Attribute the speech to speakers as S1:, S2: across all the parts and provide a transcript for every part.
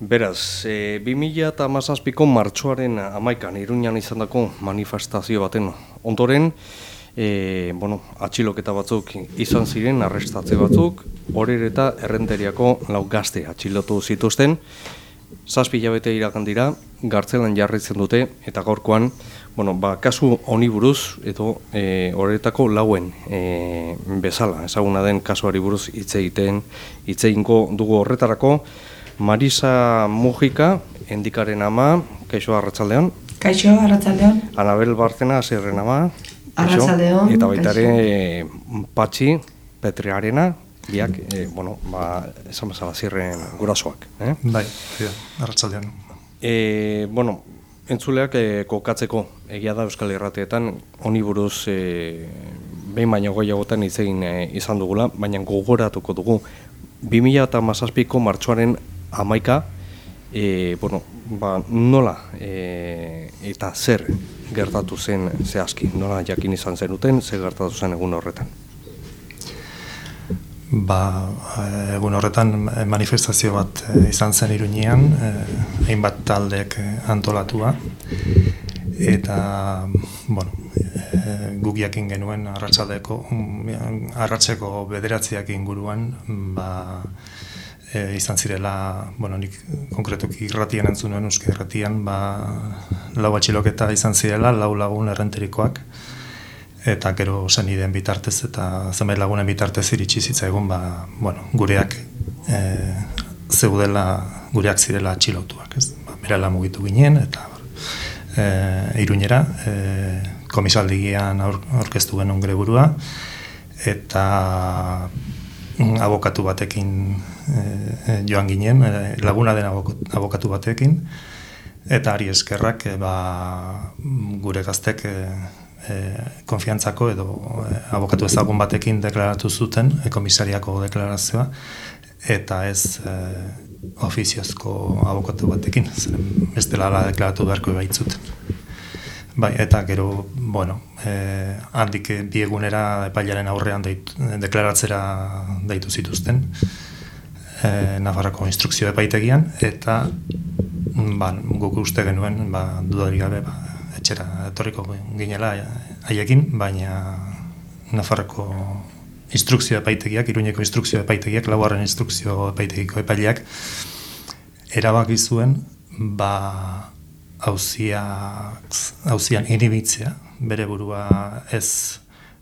S1: Beraz, e, 2000 eta mazazpiko martxoaren amaikan iruñan izan dako manifestazio baten ondoren, e, bueno, atxiloketa batzuk izan ziren, arrestatze batzuk, horer eta errenteriako lau gazte atxilotu zituzten, zazpi jabete irakan dira, gartzelan jarritzen dute, eta gaurkoan, bueno, ba, kasu honi buruz, edo e, horretako lauen e, bezala, ezaguna den kasuari buruz hitz egiten, hitz dugu horretarako, Marisa Mujika, endikaren ama, kaixo arratsaldeon.
S2: Kaixo arratsaldeon.
S1: Anabel Barcena, zerren ama.
S2: Arratsaldeon.
S1: Eta baita ere Patxi Petrearena, biak, e, bueno, ba, esan bezala zirren gurasoak. Eh?
S3: Bai, ja, arratsaldeon.
S1: E, bueno, entzuleak e, kokatzeko egia da Euskal Herrateetan, honi buruz e, behin baino goiagotan hitz egin e, izan dugula, baina gogoratuko dugu 2000 eta mazazpiko martxoaren amaika, e, bueno, ba, nola e, eta zer gertatu zen zehazki, nola jakin izan zen uten, zer gertatu zen egun horretan?
S3: Ba, egun horretan manifestazio bat e, izan zen iruñean, e, hainbat taldeek antolatua, eta, bueno, e, gugiakin genuen arratsaldeko arratseko bederatziak inguruan, ba, e, izan zirela, bueno, nik konkretuki irratian entzun nuen euske irratian, ba, lau atxiloketa izan zirela, lau lagun errenterikoak, eta gero zen ideen bitartez eta zenbait lagunen bitartez iritsi egun, ba, bueno, gureak e, zeudela, gureak zirela atxilotuak, ez? Ba, berela mugitu ginen, eta e, iruñera, e, komisaldigian aurkeztu genuen gure burua, eta Mm, abokatu batekin e, joan ginen, e, laguna den abokatu batekin, eta ari eskerrak e, ba, gure gaztek e, e, konfiantzako edo e, abokatu ezagun batekin deklaratu zuten, e, komisariako deklarazioa, eta ez e, ofiziozko abokatu batekin, ez dela deklaratu beharko baitzuten. Bai, eta gero, bueno, eh, handik biegunera epailaren aurrean deit, deklaratzera deitu zituzten eh, Nafarroko instrukzio epaitegian, eta ba, guk uste genuen, ba, dudari gabe, ba, etxera etorriko ginela haiekin, baina Nafarroko instrukzio epaitegiak, iruñeko instrukzio epaitegiak, lauaren instrukzio epaitegiko epaileak, erabaki zuen, ba, hauzian inibitzea, bere burua ez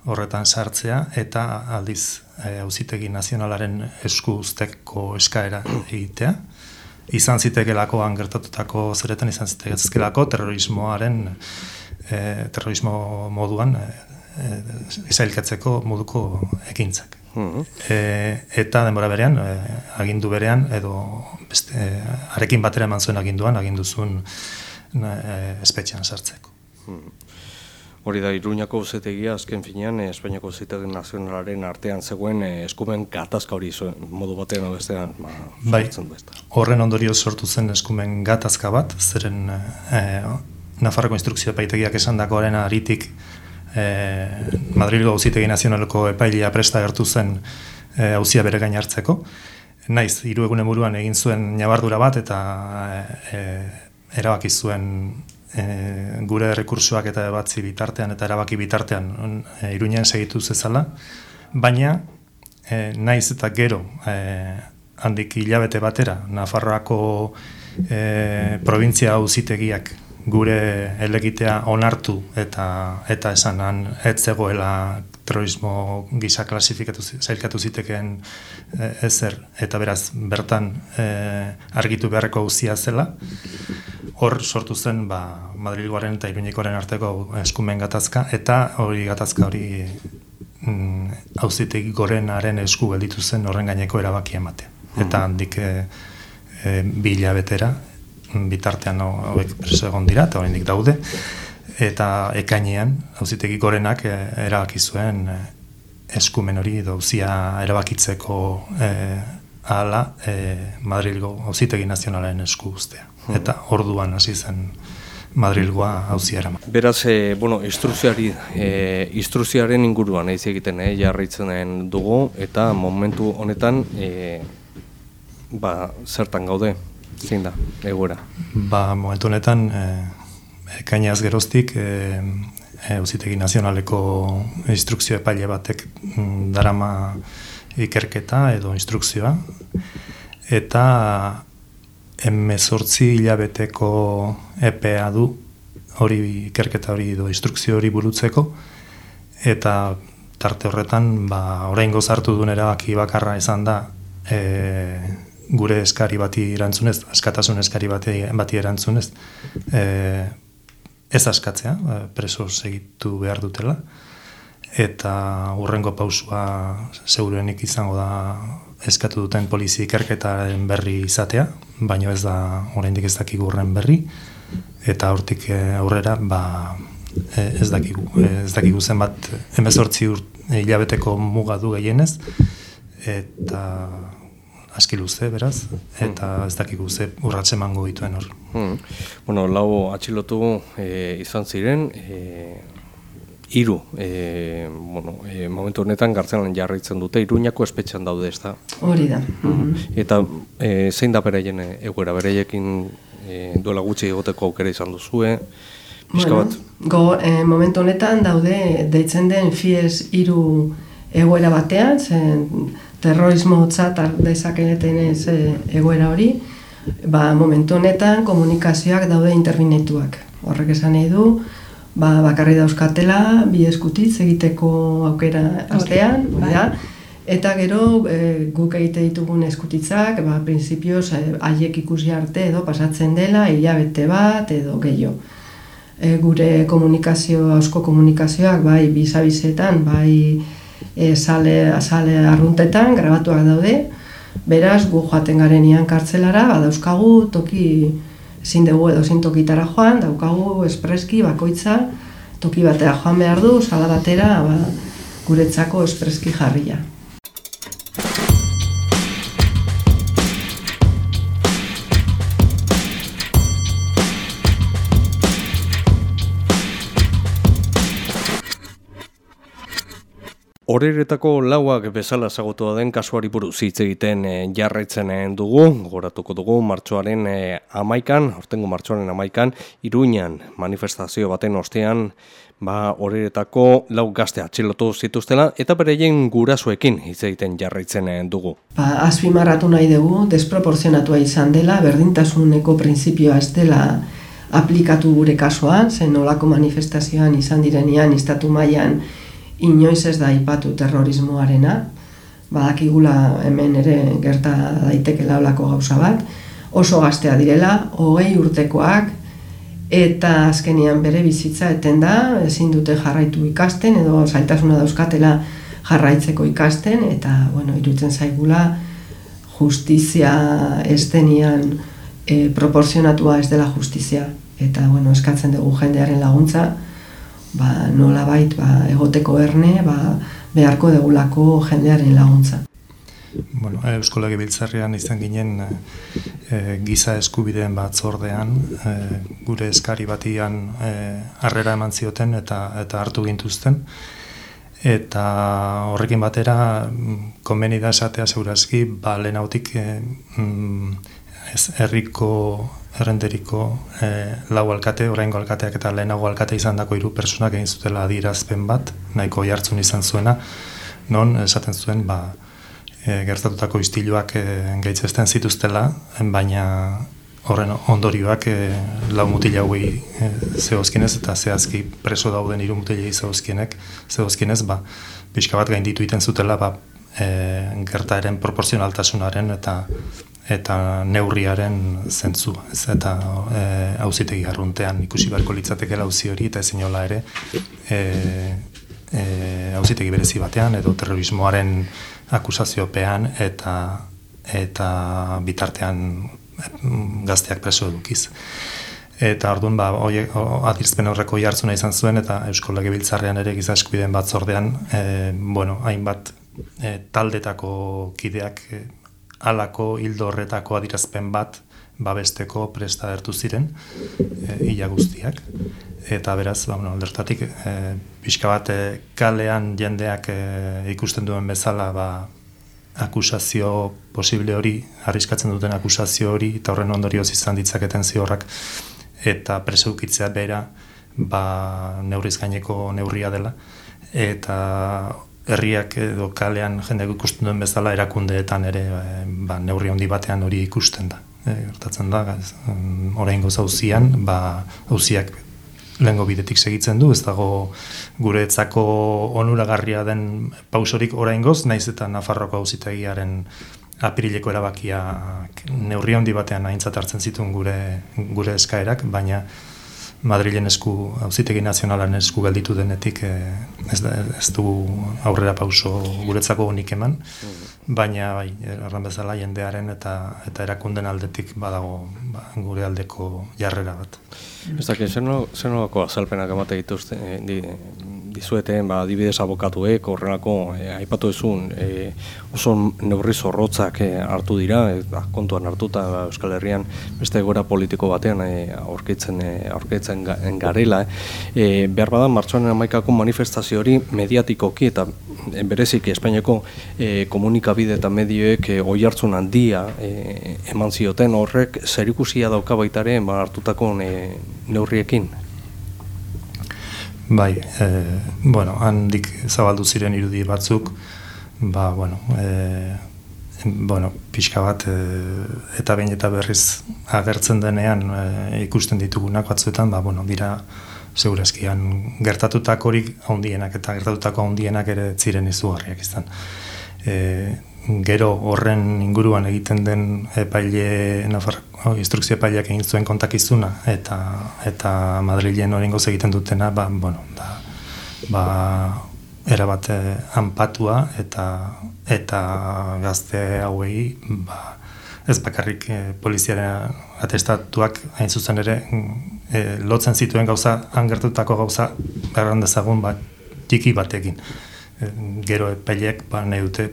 S3: horretan sartzea, eta aldiz hauzitegi nazionalaren esku usteko eskaera egitea. Izan zitekelako gertatutako zeretan izan zitekelako terrorismoaren e, terrorismo moduan e, izailkatzeko moduko ekintzak. Mm eta denbora berean, agindu berean, edo beste, arekin batera eman zuen aginduan, aginduzun e, espetxean sartzeko. Hmm.
S1: Hori da, Iruñako zetegia, azken finean, eh, Espainiako zitegi nazionalaren artean zegoen eh, eskumen gatazka hori zuen, modu batean bestean, ba,
S3: bai, horren ondorio sortu zen eskumen gatazka bat, zeren e, Nafarroko instrukzio epaitegiak esan dagoaren aritik e, Madrilgo zitegi nazionaleko epailia presta gertu zen hauzia bere gain hartzeko. Naiz, hiru egunen buruan egin zuen nabardura bat eta e, erabaki zuen e, gure rekursoak eta batzi bitartean eta erabaki bitartean e, iruñen segitu zezala, baina e, naiz eta gero e, handik hilabete batera, Nafarroako e, provintzia auzitegiak gure elegitea onartu eta eta esanan ez zegoela terrorismo gisa klasifikatu zailkatu zitekeen e, ezer eta beraz bertan e, argitu beharreko auzia zela hor sortu zen ba, Madrilgoaren eta Iruñekoaren arteko eskumen gatazka, eta hori gatazka hori mm, auzitek gorenaren esku gelditu zen horren gaineko erabaki emate. Hmm. Eta handik e, e, bila betera, bitartean hauek preso egon dira, eta horrendik daude, eta ekainean auzitegi gorenak e, erabaki zuen e, eskumen hori dauzia erabakitzeko e, ala e, Madrilgo auzitegi nazionalen esku ustea. Hmm. eta orduan hasi zen Madrilgoa hauziara.
S1: Beraz, e, bueno, instrukzioari, e, instrukzioaren inguruan ez egiten, eh, jarritzen dugu, eta momentu honetan, e, ba, zertan gaude? Zein da, egoera?
S3: Ba, momentu honetan, e, kainaz geroztik, e, e, nazionaleko instrukzio epaile batek mm, darama ikerketa edo instrukzioa, eta emezortzi hilabeteko EPA du, hori ikerketa hori edo instrukzio hori burutzeko, eta tarte horretan, ba, orain gozartu duen erabaki bakarra izan da, e, gure eskari bati erantzunez, askatasun eskari bati, bati erantzunez, e, ez askatzea, e, preso segitu behar dutela, eta urrengo pausua zeurenik izango da eskatu duten polizi ikerketaren berri izatea, baino ez da oraindik ez dakigu horren berri, eta hortik e, aurrera ba, e, ez dakigu, ez dakigu zenbat emezortzi hilabeteko muga du gehienez, eta aski luze, beraz, eta ez dakigu ze urratxe mango dituen hor.
S1: Hmm. Bueno, lau atxilotu e, izan ziren, e, iru, e, bueno, e, momentu honetan gartzelan jarraitzen dute, iruñako espetxean daude ez da.
S2: Hori da.
S1: Hmm. Eta e, zein da bereien egoera, bereiekin e, duela gutxi egoteko aukera izan duzue,
S2: Bueno, go, e, momentu honetan daude deitzen den fies iru egoera batean, zen terrorismo txat dezaketen ez e, egoera hori, ba, momentu honetan komunikazioak daude interbinetuak. Horrek esan nahi du, ba, bakarri dauzkatela, bi eskutitz egiteko aukera astean, bai. eta gero e, guk egite ditugun eskutitzak, ba, prinsipioz, e, haiek ikusi arte edo pasatzen dela, hilabete bat edo gehiago. E, gure komunikazio, ausko komunikazioak, bai, bizabizetan, bai, e, sale, sale arruntetan, grabatuak daude, beraz, gu joaten garenian kartzelara, badauzkagu toki ezin dugu edo zin tokitara joan, daukagu espreski bakoitza, toki batea joan behar du, sala batera, ba, guretzako espreski jarria.
S1: Horeretako lauak bezala zagotua den kasuari buruz hitz egiten e, jarraitzen eh, dugu, goratuko dugu martxoaren e, amaikan, ortengo martxoaren amaikan, iruinan manifestazio baten ostean, ba, horeretako lau gazte atxilotu zituztela, eta bereien gurasoekin hitz egiten jarraitzen dugu.
S2: Ba, azpimarratu nahi dugu, desproporzionatua izan dela, berdintasuneko printzipioa ez dela aplikatu gure kasuan, zen olako manifestazioan izan direnian, istatu mailan, inoiz ez da ipatu terrorismoarena, badakigula hemen ere gerta daiteke laulako gauza bat, oso gaztea direla, hogei urtekoak, eta azkenian bere bizitza eten da, ezin dute jarraitu ikasten, edo zailtasuna dauzkatela jarraitzeko ikasten, eta, bueno, irutzen zaigula, justizia estenian e, proporzionatua ez dela justizia. Eta, bueno, eskatzen dugu jendearen laguntza, ba, nola bait, ba, egoteko erne, ba, beharko degulako jendearen laguntza.
S3: Bueno, Eusko Lege Biltzarrian izan ginen e, giza eskubideen batzordean, e, gure eskari batian e, harrera eman zioten eta, eta hartu gintuzten. Eta horrekin batera, konbeni da esatea zeurazki, ba, lehenautik e, ez, herriko errenderiko e, lau alkate, oraingo alkateak eta lehenago alkate izan dako hiru personak egin zutela adirazpen bat, nahiko jartzun izan zuena, non esaten zuen, ba, e, gertatutako istiluak e, gaitzezten zituztela, baina horren ondorioak e, lau mutila hauei e, zehozkinez eta zehazki preso dauden hiru mutilei zehozkinek, zehozkinez, ba, pixka bat gainditu iten zutela, ba, e, gertaeren proporzionaltasunaren eta eta neurriaren zentzu, ez eta e, auzitegi arruntean ikusi beharko litzateke auzi hori eta ezinola ere e, e, auzitegi berezi batean edo terrorismoaren akusaziopean eta eta bitartean gazteak preso edukiz. Eta orduan ba hoe adirzpen horreko jartzuna izan zuen eta Eusko Legebiltzarrean ere giza eskubideen batzordean e, bueno, hainbat e, taldetako kideak alako hildo horretako adirazpen bat babesteko presta ertu ziren e, guztiak. Eta beraz ba bueno aldertatik e, pixka bat e, kalean jendeak e, ikusten duen bezala ba akusazio posible hori, arriskatzen duten akusazio hori, eta horren ondorioz izan ditzaketen ziorrak, eta preseukitzea bera, ba, neurriz gaineko neurria dela, eta herriak edo kalean jende ikusten duen bezala erakundeetan ere ba, neurri handi batean hori ikusten da. E, gertatzen da, orain goza hauzian, ba, hauziak lehengo bidetik segitzen du, ez dago guretzako onuragarria den pausorik orain goz, naiz eta Nafarroko hauzitegiaren apirileko erabakia neurri handi batean aintzat hartzen zituen gure, gure eskaerak, baina Madrilen esku, auzitegi nazionalaren esku gelditu denetik eh, ez, da, ez du aurrera pauso guretzako unik eman, mm. baina bai, erran bezala jendearen eta eta erakunden aldetik badago ba, gure aldeko jarrera bat.
S1: Ez dakit, zer nolako azalpenak emate dituzte, eh, di, dizueten, ba, dibidez abokatuek, horrenako, e, aipatu ezun, e, oso neurri zorrotzak e, hartu dira, e, ba, kontuan hartuta ba, Euskal Herrian beste gora politiko batean aurkitzen, e, aurkitzen garela. E, behar bada, martxoaren amaikako manifestazio hori mediatikoki eta e, berezik Espainiako e, komunikabide eta medioek e, oi hartzun handia e, eman zioten horrek zer ikusia dauka baitare ba, hartutako e, neurriekin.
S3: Bai, e, bueno, handik zabaldu ziren irudi batzuk, ba, bueno, e, bueno, pixka bat, e, eta behin eta berriz agertzen denean e, ikusten ditugunak batzuetan, ba, bueno, dira, segurazkian gertatutakorik handienak eta gertatutako handienak ere ziren izugarriak izan. E, gero horren inguruan egiten den epaile Nafar, oh, instrukzio epaileak egin zuen kontakizuna eta eta Madrilen oraingoz egiten dutena ba bueno da ba era bat eh, anpatua eta eta gazte hauei ba ez bakarrik eh, poliziaren atestatuak hain zuzen ere eh, lotzen zituen gauza angertutako gauza erran dezagun bat tiki batekin. Gero epaileak ba nahi dute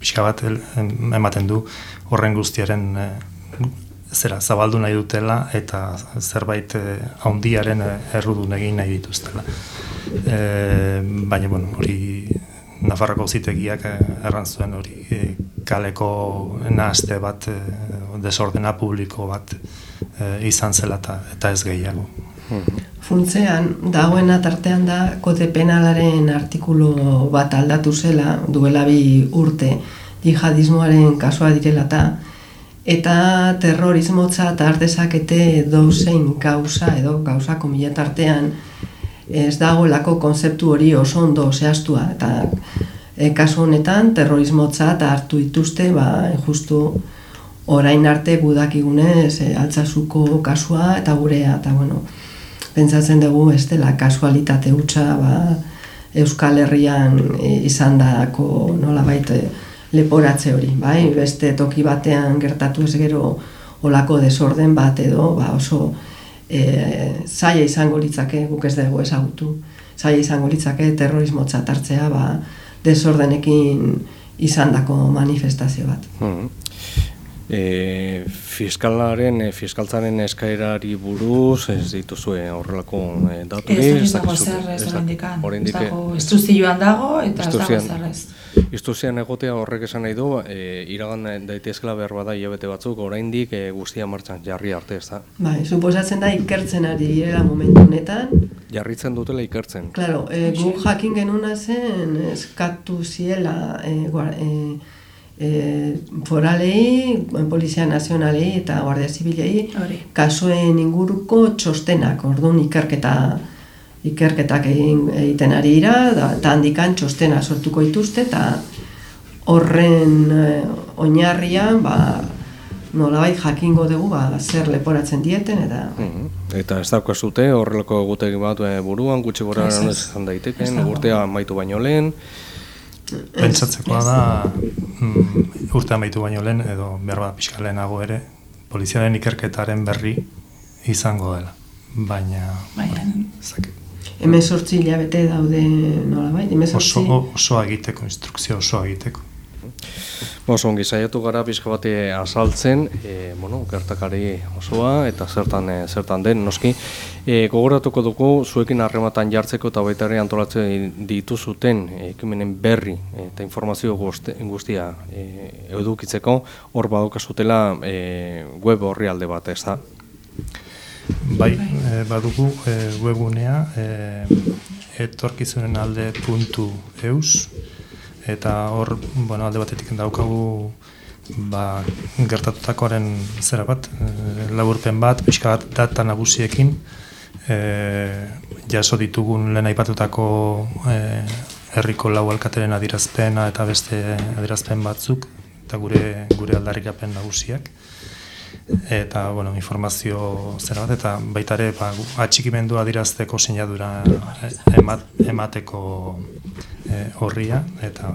S3: pixka bat ematen du horren guztiaren e, zera zabaldu nahi dutela eta zerbait e, haundiaren e, errudun egin nahi dituztela. E, baina, bueno, hori Nafarroko zitegiak erran zuen hori kaleko nahazte bat, desordena publiko bat izan zela eta ez gehiago.
S2: Funtzean, dagoen atartean da, kote penalaren artikulu bat aldatu zela, duela bi urte, jihadismoaren kasua direla eta terrorismotza eta artezakete douzein gauza edo gauza komila tartean ez dagoelako konzeptu hori oso ondo zehaztua. Eta e, kasu honetan terrorismotza eta hartu dituzte ba, justu orain arte gudakigunez e, altzasuko kasua eta gurea eta bueno, pentsatzen dugu ez dela kasualitate hutsa ba, Euskal Herrian izan dako nola baite leporatze hori, bai? beste toki batean gertatu ez gero olako desorden bat edo ba, oso e, zaila izango litzake guk ez dugu ezagutu zaila izango litzake terrorismo txatartzea ba, desordenekin izandako manifestazio bat. Mm
S1: E, fiskalaren, e, fiskaltzaren eskaerari buruz, ez dituzue horrelako e, datu
S4: Ez dago zer, ez dago ez dago instruzioan dago, eta ez dago zer ez.
S1: Instruzian egotea horrek esan nahi du, e, iragan daitezkela behar bada hilabete batzuk, oraindik e, guztia martxan jarri arte ez da.
S2: Bai, suposatzen da ikertzen ari direla momentu honetan.
S1: Jarritzen dutela ikertzen.
S2: Claro, e, gu jakin genuna zen, eskatu ziela, e, e, e, foralei, polizia nazionalei eta guardia zibilei kasuen inguruko txostenak, orduan ikerketa ikerketak egin egiten ari dira, eta handikan txostena sortuko dituzte, eta horren e, oinarrian, ba, nola bai jakingo dugu, ba, zer leporatzen dieten, eta...
S1: Mhm. Eta ez dauk zute, horrelako egutegi bat e, buruan, gutxi gora izan daiteken, urtea maitu baino lehen,
S3: Pentsatzekoa da, mm, urte amaitu baino lehen, edo behar bat pixka lehenago ere, poliziaren ikerketaren berri izango dela. Baina... Baina...
S2: Hemen sortzi hilabete daude nola bai?
S3: Oso, oso egiteko, instrukzio oso egiteko.
S1: Oso ongi saiatu gara pixka bate azaltzen, e, bueno, gertakari osoa eta zertan e, zertan den noski. E, gogoratuko dugu zuekin harrematan jartzeko eta baita ere antolatzen dituzuten ekimenen berri eta informazio guztia e, edukitzeko hor badukazutela e, web horri alde bat, ez da?
S3: Bai, e, badugu e, webunea e, etorkizunen alde puntu eus, eta hor, bueno, alde batetik daukagu ba, gertatutakoaren zera bat, e, laburpen bat, pixka bat data nagusiekin, e, jaso ditugun lehen aipatutako e, herriko lau alkateren adirazpena eta beste adirazpen batzuk, eta gure gure aldarrikapen nagusiak. Eta bueno, informazio zera bat, eta baita ere ba, atxikimendua dirazteko sinadura emateko e, horria, eta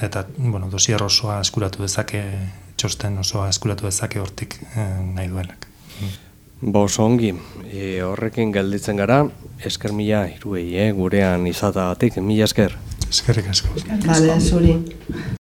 S3: eta bueno, dosier osoa eskuratu dezake, txosten osoa eskuratu dezake hortik e, nahi duenak.
S1: Bo, ongi, e, horrekin gelditzen gara, esker mila iruei, eh, gurean izatagatik, mila esker.
S3: Eskerrik asko.
S2: Bale, zuri.